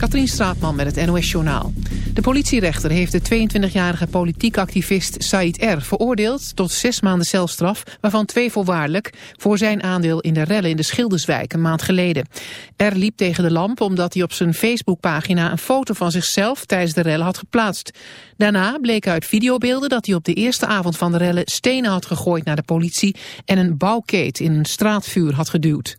Katrien Straatman met het NOS-journaal. De politierechter heeft de 22-jarige politiek activist Said R. veroordeeld tot zes maanden celstraf, waarvan twee voorwaardelijk, voor zijn aandeel in de rellen in de Schilderswijk een maand geleden. R. liep tegen de lamp omdat hij op zijn Facebookpagina een foto van zichzelf tijdens de rellen had geplaatst. Daarna bleek uit videobeelden dat hij op de eerste avond van de rellen stenen had gegooid naar de politie en een bouwkeet in een straatvuur had geduwd.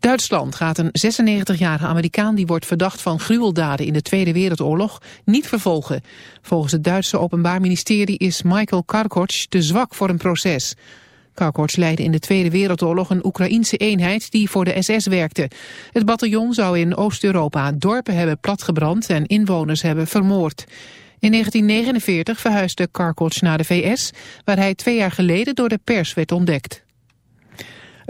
Duitsland gaat een 96-jarige Amerikaan die wordt verdacht van gruweldaden in de Tweede Wereldoorlog niet vervolgen. Volgens het Duitse Openbaar Ministerie is Michael Karkotsch te zwak voor een proces. Karkotsch leidde in de Tweede Wereldoorlog een Oekraïense eenheid die voor de SS werkte. Het bataljon zou in Oost-Europa dorpen hebben platgebrand en inwoners hebben vermoord. In 1949 verhuisde Karkotsch naar de VS, waar hij twee jaar geleden door de pers werd ontdekt.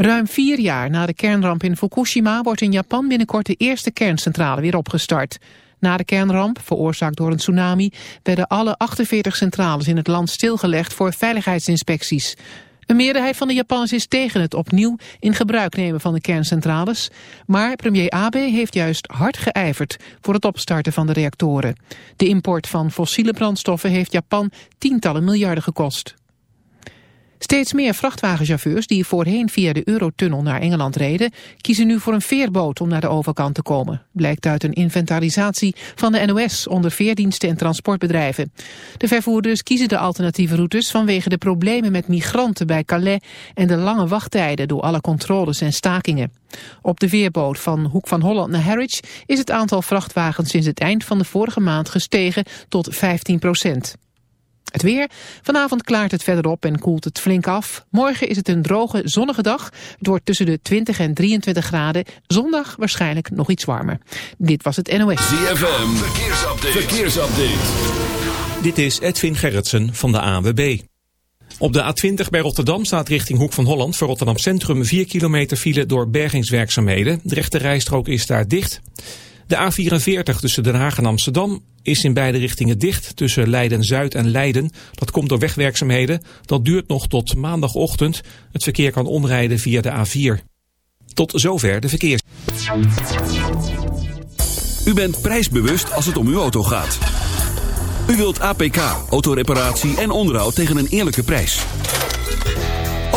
Ruim vier jaar na de kernramp in Fukushima wordt in Japan binnenkort de eerste kerncentrale weer opgestart. Na de kernramp, veroorzaakt door een tsunami, werden alle 48 centrales in het land stilgelegd voor veiligheidsinspecties. Een meerderheid van de Japanners is tegen het opnieuw in gebruik nemen van de kerncentrales. Maar premier Abe heeft juist hard geijverd voor het opstarten van de reactoren. De import van fossiele brandstoffen heeft Japan tientallen miljarden gekost. Steeds meer vrachtwagenchauffeurs die voorheen via de Eurotunnel naar Engeland reden, kiezen nu voor een veerboot om naar de overkant te komen. Blijkt uit een inventarisatie van de NOS onder veerdiensten en transportbedrijven. De vervoerders kiezen de alternatieve routes vanwege de problemen met migranten bij Calais en de lange wachttijden door alle controles en stakingen. Op de veerboot van Hoek van Holland naar Harwich is het aantal vrachtwagens sinds het eind van de vorige maand gestegen tot 15 procent. Het weer. Vanavond klaart het verder op en koelt het flink af. Morgen is het een droge, zonnige dag. Het wordt tussen de 20 en 23 graden. Zondag waarschijnlijk nog iets warmer. Dit was het NOS. ZFM. Verkeersupdate. Verkeersupdate. Dit is Edwin Gerritsen van de AWB. Op de A20 bij Rotterdam staat richting Hoek van Holland voor Rotterdam Centrum 4 kilometer file door bergingswerkzaamheden. De rechte rijstrook is daar dicht. De A44 tussen Den Haag en Amsterdam is in beide richtingen dicht tussen Leiden-Zuid en Leiden. Dat komt door wegwerkzaamheden. Dat duurt nog tot maandagochtend. Het verkeer kan omrijden via de A4. Tot zover de verkeers. U bent prijsbewust als het om uw auto gaat. U wilt APK, autoreparatie en onderhoud tegen een eerlijke prijs.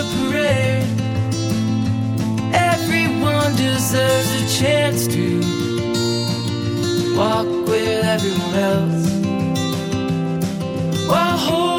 the parade. Everyone deserves a chance to walk with everyone else while holding.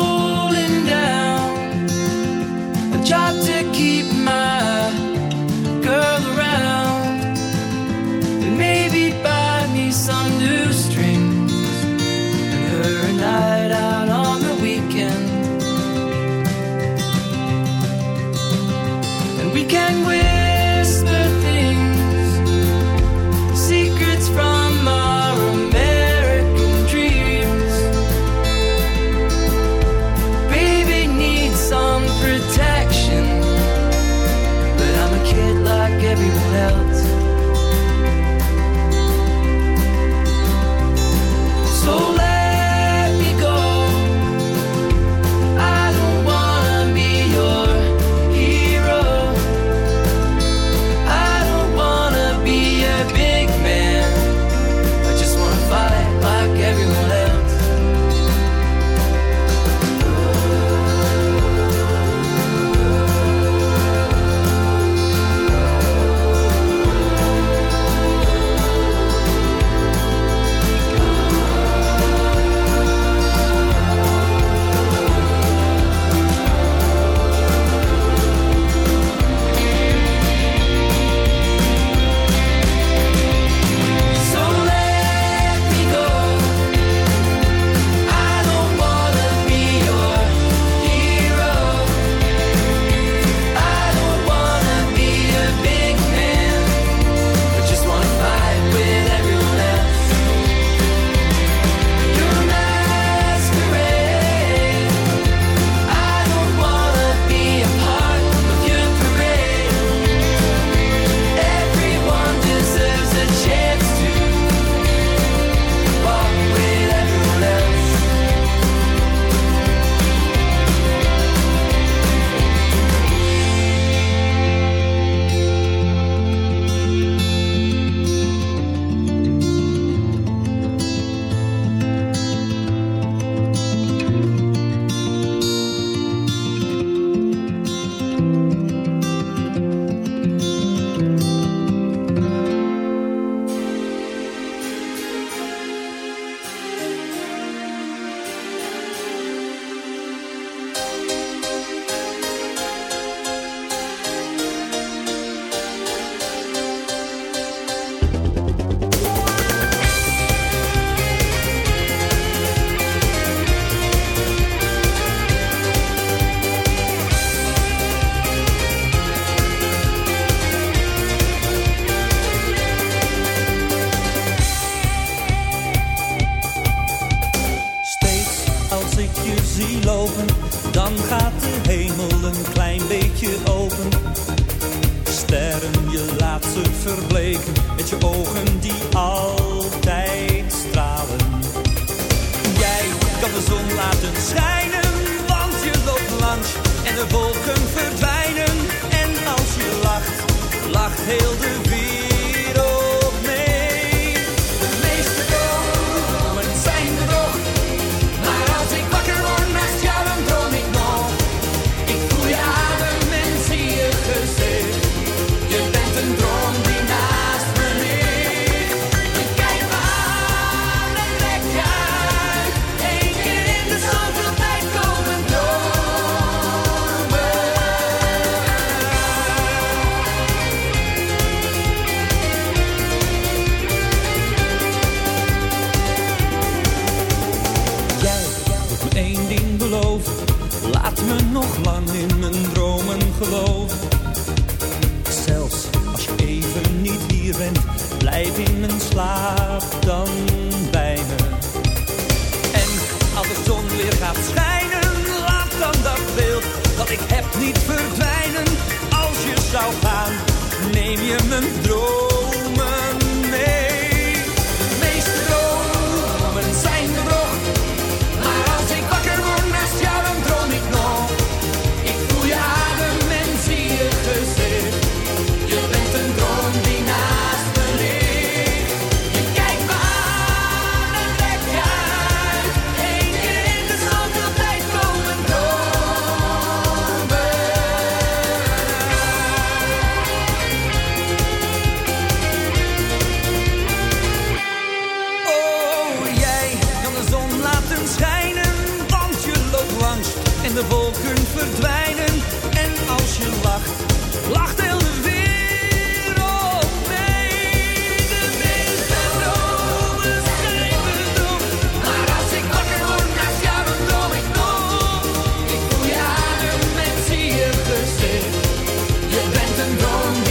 don't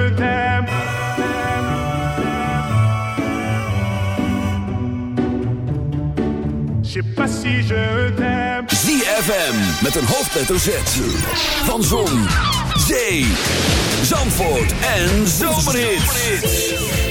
sais pas. ZFM met een hoofdletter Z. Van Zon, Zee, Zandvoort en Zomerhits.